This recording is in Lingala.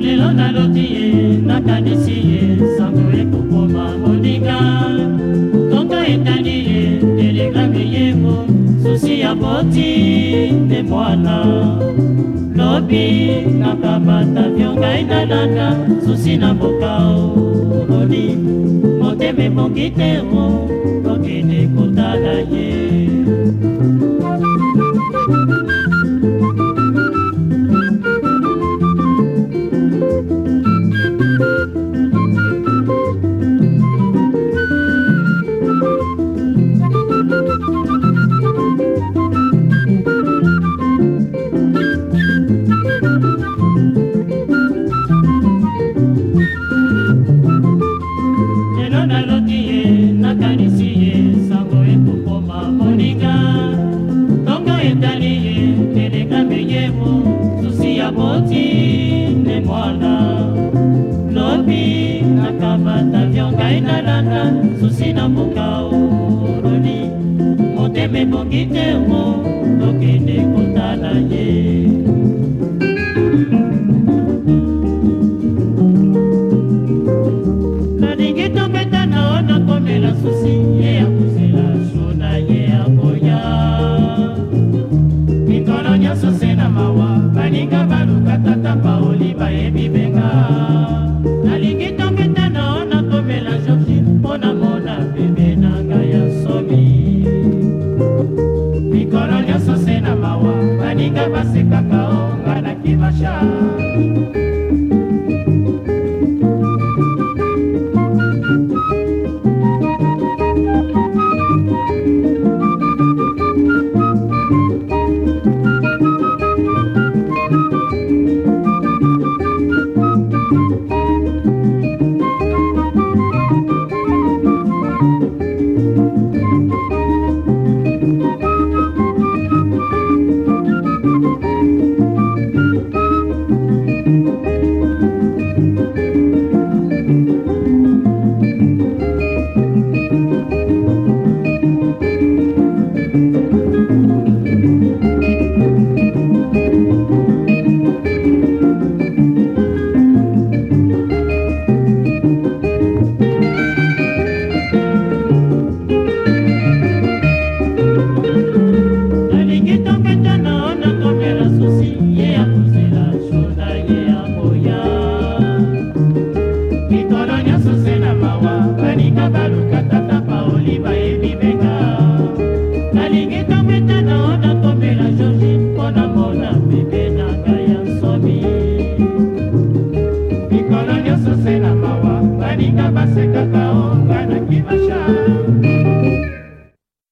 lelo naloti ye nakanisi ye sango ekokoma moninga tonga etali ye telegrame yemo susi ya boti nde mwana lobi nakabata vyo ngai nalanda susi na mboka oloni motema ebongi te mo tokende kotala ye nalanda susi na mboka oroli motema ebongi te ngo tokende kotala ye nalingi tobeta na o nakomela susi nyonso se na mawa baninga basekaka o nga na kibasha basela mawa baninga basekaka onga na kimasha